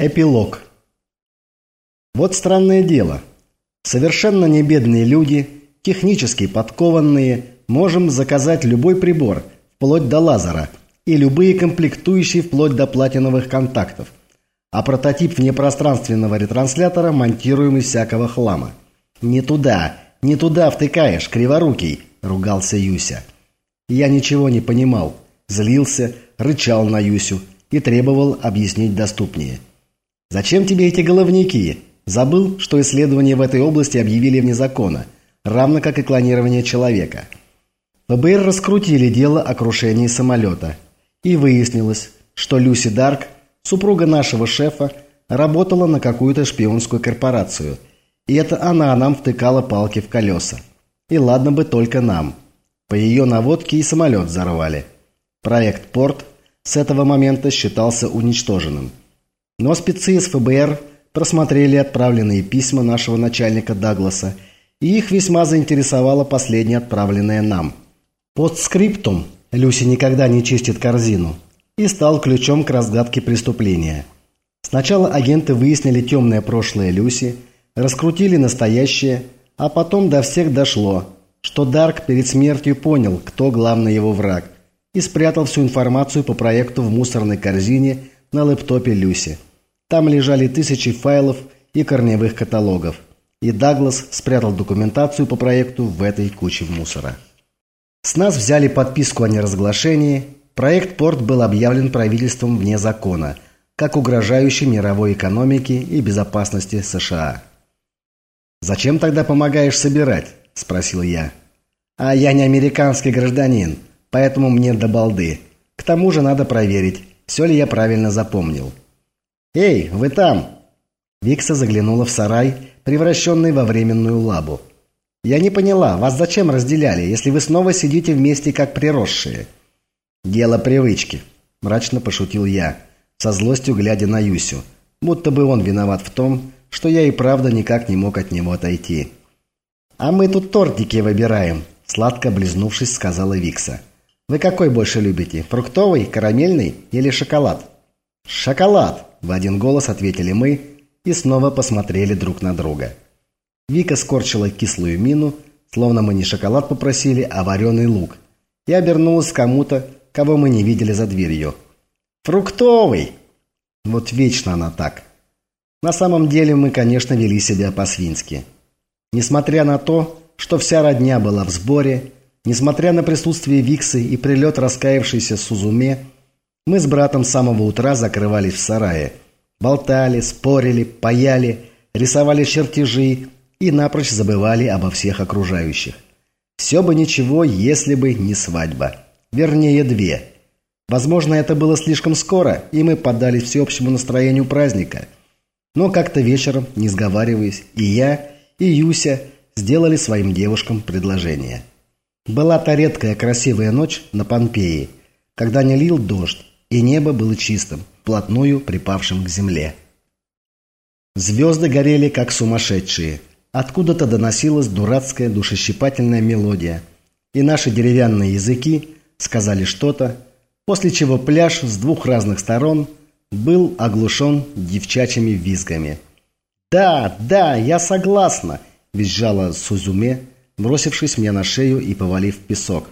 Эпилог. Вот странное дело. Совершенно не бедные люди, технически подкованные, можем заказать любой прибор, вплоть до лазера, и любые комплектующие вплоть до платиновых контактов. А прототип внепространственного ретранслятора монтируем из всякого хлама. «Не туда, не туда втыкаешь, криворукий!» – ругался Юся. Я ничего не понимал, злился, рычал на Юсю и требовал объяснить доступнее – Зачем тебе эти головники? Забыл, что исследования в этой области объявили вне закона, равно как и клонирование человека. ФБР раскрутили дело о крушении самолета. И выяснилось, что Люси Дарк, супруга нашего шефа, работала на какую-то шпионскую корпорацию. И это она нам втыкала палки в колеса. И ладно бы только нам. По ее наводке и самолет взорвали. Проект «Порт» с этого момента считался уничтоженным. Но спецы из ФБР просмотрели отправленные письма нашего начальника Дагласа, и их весьма заинтересовало последнее отправленное нам. Под скриптум Люси никогда не чистит корзину и стал ключом к разгадке преступления. Сначала агенты выяснили темное прошлое Люси, раскрутили настоящее, а потом до всех дошло, что Дарк перед смертью понял, кто главный его враг, и спрятал всю информацию по проекту в мусорной корзине на лэптопе Люси. Там лежали тысячи файлов и корневых каталогов. И Даглас спрятал документацию по проекту в этой куче мусора. С нас взяли подписку о неразглашении. Проект «Порт» был объявлен правительством вне закона, как угрожающий мировой экономике и безопасности США. «Зачем тогда помогаешь собирать?» – спросил я. «А я не американский гражданин, поэтому мне до балды. К тому же надо проверить, все ли я правильно запомнил». «Эй, вы там!» Викса заглянула в сарай, превращенный во временную лабу. «Я не поняла, вас зачем разделяли, если вы снова сидите вместе как приросшие?» «Дело привычки», – мрачно пошутил я, со злостью глядя на Юсю, будто бы он виноват в том, что я и правда никак не мог от него отойти. «А мы тут тортики выбираем», – сладко близнувшись, сказала Викса. «Вы какой больше любите, фруктовый, карамельный или шоколад?» «Шоколад!» – в один голос ответили мы и снова посмотрели друг на друга. Вика скорчила кислую мину, словно мы не шоколад попросили, а вареный лук, и обернулась к кому-то, кого мы не видели за дверью. «Фруктовый!» Вот вечно она так. На самом деле мы, конечно, вели себя по-свински. Несмотря на то, что вся родня была в сборе, несмотря на присутствие Виксы и прилет раскаявшейся Сузуме, мы с братом с самого утра закрывались в сарае. Болтали, спорили, паяли, рисовали чертежи и напрочь забывали обо всех окружающих. Все бы ничего, если бы не свадьба. Вернее, две. Возможно, это было слишком скоро, и мы поддались всеобщему настроению праздника. Но как-то вечером, не сговариваясь, и я, и Юся сделали своим девушкам предложение. Была та редкая красивая ночь на Помпеи, когда не лил дождь, и небо было чистым, плотную припавшим к земле. Звезды горели, как сумасшедшие. Откуда-то доносилась дурацкая душещипательная мелодия, и наши деревянные языки сказали что-то, после чего пляж с двух разных сторон был оглушен девчачьими визгами. «Да, да, я согласна!» – визжала Сузуме, бросившись мне на шею и повалив песок.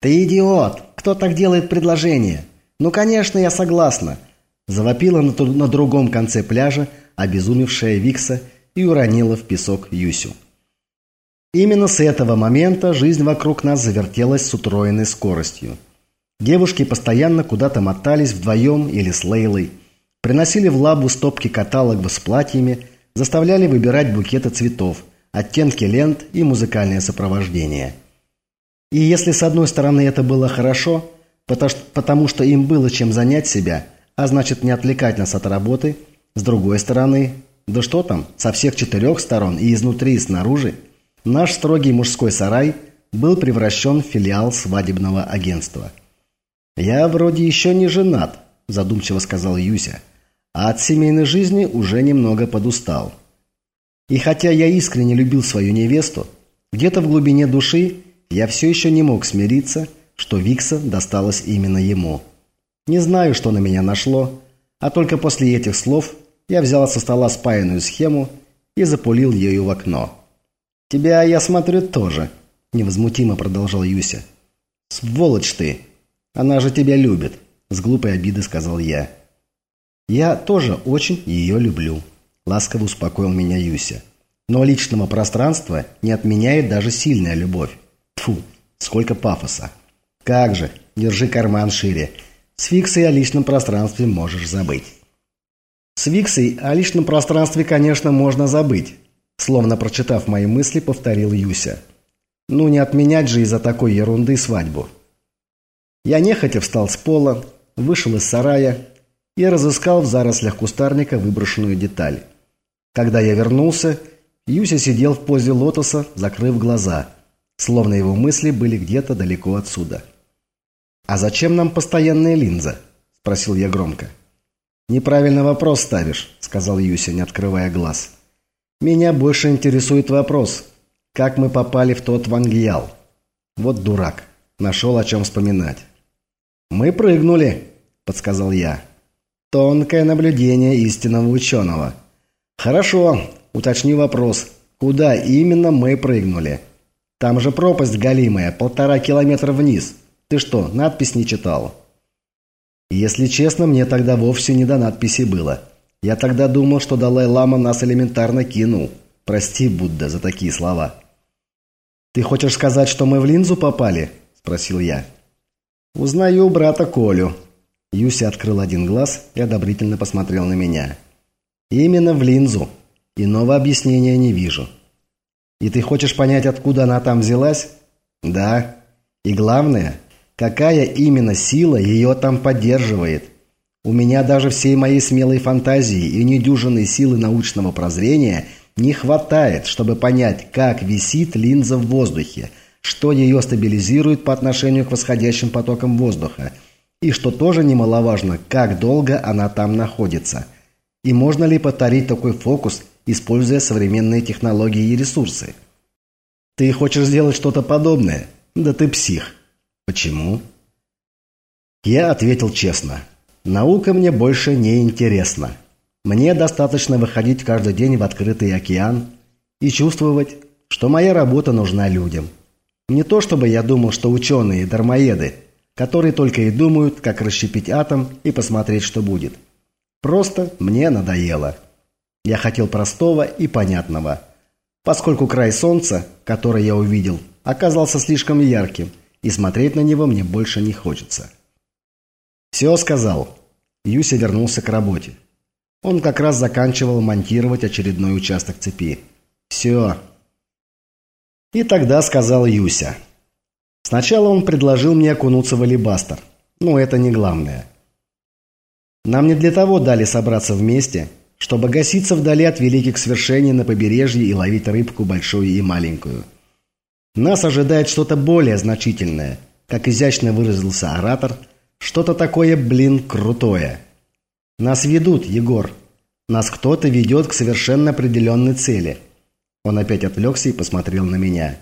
«Ты идиот! Кто так делает предложение?» «Ну, конечно, я согласна!» Завопила на, на другом конце пляжа обезумевшая Викса и уронила в песок Юсю. Именно с этого момента жизнь вокруг нас завертелась с утроенной скоростью. Девушки постоянно куда-то мотались вдвоем или с Лейлой, приносили в лабу стопки каталогов с платьями, заставляли выбирать букеты цветов, оттенки лент и музыкальное сопровождение. И если с одной стороны это было хорошо, потому что им было чем занять себя, а значит не отвлекать нас от работы. С другой стороны, да что там, со всех четырех сторон, и изнутри, и снаружи, наш строгий мужской сарай был превращен в филиал свадебного агентства. «Я вроде еще не женат», – задумчиво сказал Юся, «а от семейной жизни уже немного подустал». И хотя я искренне любил свою невесту, где-то в глубине души я все еще не мог смириться – что Викса досталась именно ему. Не знаю, что на меня нашло. А только после этих слов я взял со стола спаянную схему и запулил ею в окно. «Тебя, я смотрю, тоже», – невозмутимо продолжал Юся. «Сволочь ты! Она же тебя любит», – с глупой обиды сказал я. «Я тоже очень ее люблю», – ласково успокоил меня Юся. «Но личного пространства не отменяет даже сильная любовь. Тфу, сколько пафоса. Как же, держи карман шире. С фиксой о личном пространстве можешь забыть». С Виксой о личном пространстве, конечно, можно забыть. Словно прочитав мои мысли, повторил Юся. Ну не отменять же из-за такой ерунды свадьбу. Я нехотя встал с пола, вышел из сарая и разыскал в зарослях кустарника выброшенную деталь. Когда я вернулся, Юся сидел в позе лотоса, закрыв глаза, словно его мысли были где-то далеко отсюда. «А зачем нам постоянная линза?» – спросил я громко. «Неправильный вопрос ставишь», – сказал Юся, не открывая глаз. «Меня больше интересует вопрос, как мы попали в тот Вангьял?» Вот дурак, нашел о чем вспоминать. «Мы прыгнули», – подсказал я. «Тонкое наблюдение истинного ученого». «Хорошо, уточни вопрос. Куда именно мы прыгнули?» «Там же пропасть галимая, полтора километра вниз. Ты что, надпись не читал?» Если честно, мне тогда вовсе не до надписи было. Я тогда думал, что Далай-Лама нас элементарно кинул. Прости, Будда, за такие слова. «Ты хочешь сказать, что мы в линзу попали?» – спросил я. «Узнаю брата Колю». Юся открыл один глаз и одобрительно посмотрел на меня. «Именно в линзу. Иного объяснения не вижу». «И ты хочешь понять, откуда она там взялась?» «Да. И главное, Какая именно сила ее там поддерживает? У меня даже всей моей смелой фантазии и недюжинной силы научного прозрения не хватает, чтобы понять, как висит линза в воздухе, что ее стабилизирует по отношению к восходящим потокам воздуха, и, что тоже немаловажно, как долго она там находится. И можно ли повторить такой фокус, используя современные технологии и ресурсы? Ты хочешь сделать что-то подобное? Да ты псих. Почему? Я ответил честно. Наука мне больше не интересна. Мне достаточно выходить каждый день в открытый океан и чувствовать, что моя работа нужна людям. Не то чтобы я думал, что ученые – дармоеды, которые только и думают, как расщепить атом и посмотреть, что будет. Просто мне надоело. Я хотел простого и понятного. Поскольку край солнца, который я увидел, оказался слишком ярким – и смотреть на него мне больше не хочется. «Все сказал». Юся вернулся к работе. Он как раз заканчивал монтировать очередной участок цепи. «Все». И тогда сказал Юся. Сначала он предложил мне окунуться в алибастер. Но это не главное. Нам не для того дали собраться вместе, чтобы гаситься вдали от великих свершений на побережье и ловить рыбку большую и маленькую. Нас ожидает что-то более значительное, как изящно выразился оратор, что-то такое, блин, крутое. Нас ведут, Егор. Нас кто-то ведет к совершенно определенной цели. Он опять отвлекся и посмотрел на меня.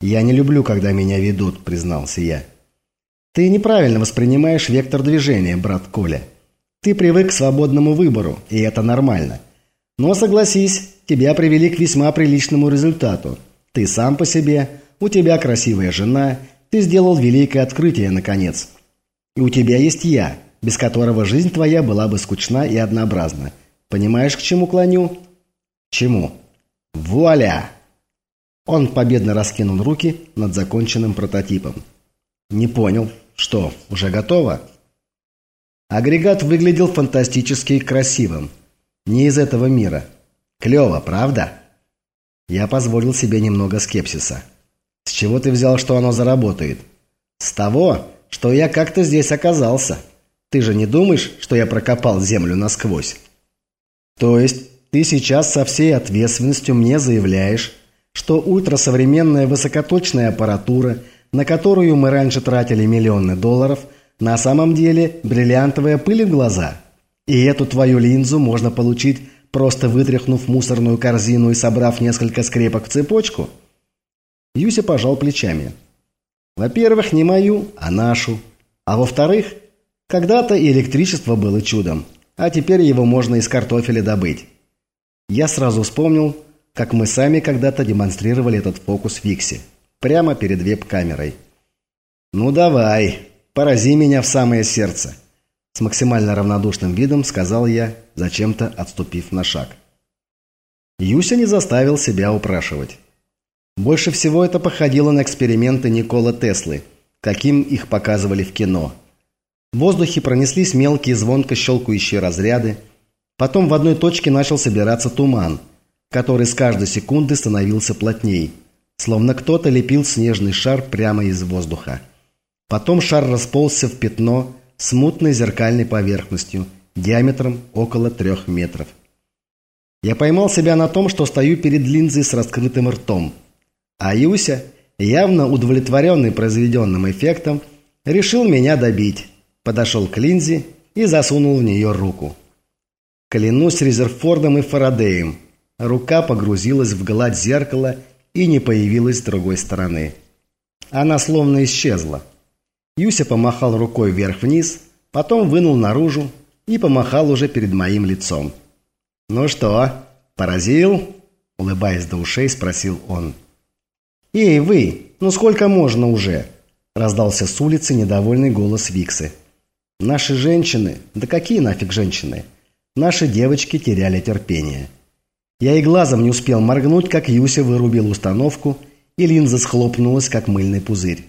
«Я не люблю, когда меня ведут», — признался я. «Ты неправильно воспринимаешь вектор движения, брат Коля. Ты привык к свободному выбору, и это нормально. Но согласись, тебя привели к весьма приличному результату — ты сам по себе, у тебя красивая жена, ты сделал великое открытие, наконец. И у тебя есть я, без которого жизнь твоя была бы скучна и однообразна. Понимаешь, к чему клоню? Чему? Вуаля! Он победно раскинул руки над законченным прототипом. Не понял. Что, уже готово? Агрегат выглядел фантастически красивым. Не из этого мира. Клево, правда? Я позволил себе немного скепсиса. «С чего ты взял, что оно заработает?» «С того, что я как-то здесь оказался. Ты же не думаешь, что я прокопал землю насквозь?» «То есть ты сейчас со всей ответственностью мне заявляешь, что ультрасовременная высокоточная аппаратура, на которую мы раньше тратили миллионы долларов, на самом деле бриллиантовая пыль в глаза? И эту твою линзу можно получить просто вытряхнув мусорную корзину и собрав несколько скрепок в цепочку? Юся пожал плечами. Во-первых, не мою, а нашу. А во-вторых, когда-то и электричество было чудом. а теперь его можно из картофеля добыть. Я сразу вспомнил, как мы сами когда-то демонстрировали этот фокус Викси, прямо перед веб-камерой. «Ну давай, порази меня в самое сердце», с максимально равнодушным видом сказал я, зачем-то отступив на шаг. Юся не заставил себя упрашивать. Больше всего это походило на эксперименты Никола Теслы, каким их показывали в кино. В воздухе пронеслись мелкие звонко щелкающие разряды, потом в одной точке начал собираться туман, который с каждой секунды становился плотней, словно кто-то лепил снежный шар прямо из воздуха. Потом шар расползся в пятно с мутной зеркальной поверхностью, диаметром около трех метров. Я поймал себя на том, что стою перед линзой с раскрытым ртом – а Юся, явно удовлетворенный произведенным эффектом, решил меня добить. Подошел к линзе и засунул в нее руку. Клянусь Резерфордом и Фарадеем. Рука погрузилась в гладь зеркала и не появилась с другой стороны. Она словно исчезла. Юся помахал рукой вверх-вниз, потом вынул наружу и помахал уже перед моим лицом. «Ну что, поразил?» – улыбаясь до ушей, спросил он. «Эй, вы, ну сколько можно уже?» Раздался с улицы недовольный голос Виксы. «Наши женщины, да какие нафиг женщины? Наши девочки теряли терпение». Я и глазом не успел моргнуть, как Юся вырубил установку, и линза схлопнулась, как мыльный пузырь.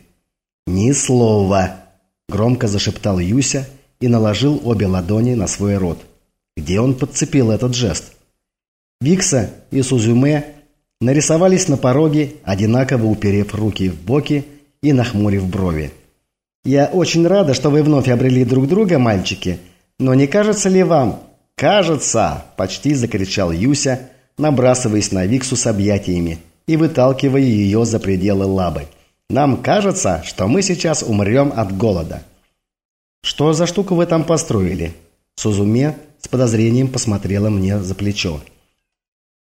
«Ни слова!» – громко зашептал Юся и наложил обе ладони на свой рот. Где он подцепил этот жест? Викса и Сузюме нарисовались на пороге, одинаково уперев руки в боки и нахмурив брови. «Я очень рада, что вы вновь обрели друг друга, мальчики, но не кажется ли вам...» «Кажется!» – почти закричал Юся, набрасываясь на Виксу с объятиями и выталкивая ее за пределы лабы. «Нам кажется, что мы сейчас умрем от голода». «Что за штуку вы там построили?» Сузуме с подозрением посмотрела мне за плечо.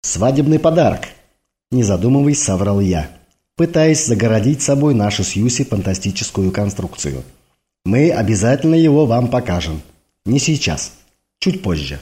«Свадебный подарок», не задумываясь, соврал я, пытаясь загородить собой нашу с Юси фантастическую конструкцию. Мы обязательно его вам покажем. Не сейчас, чуть позже.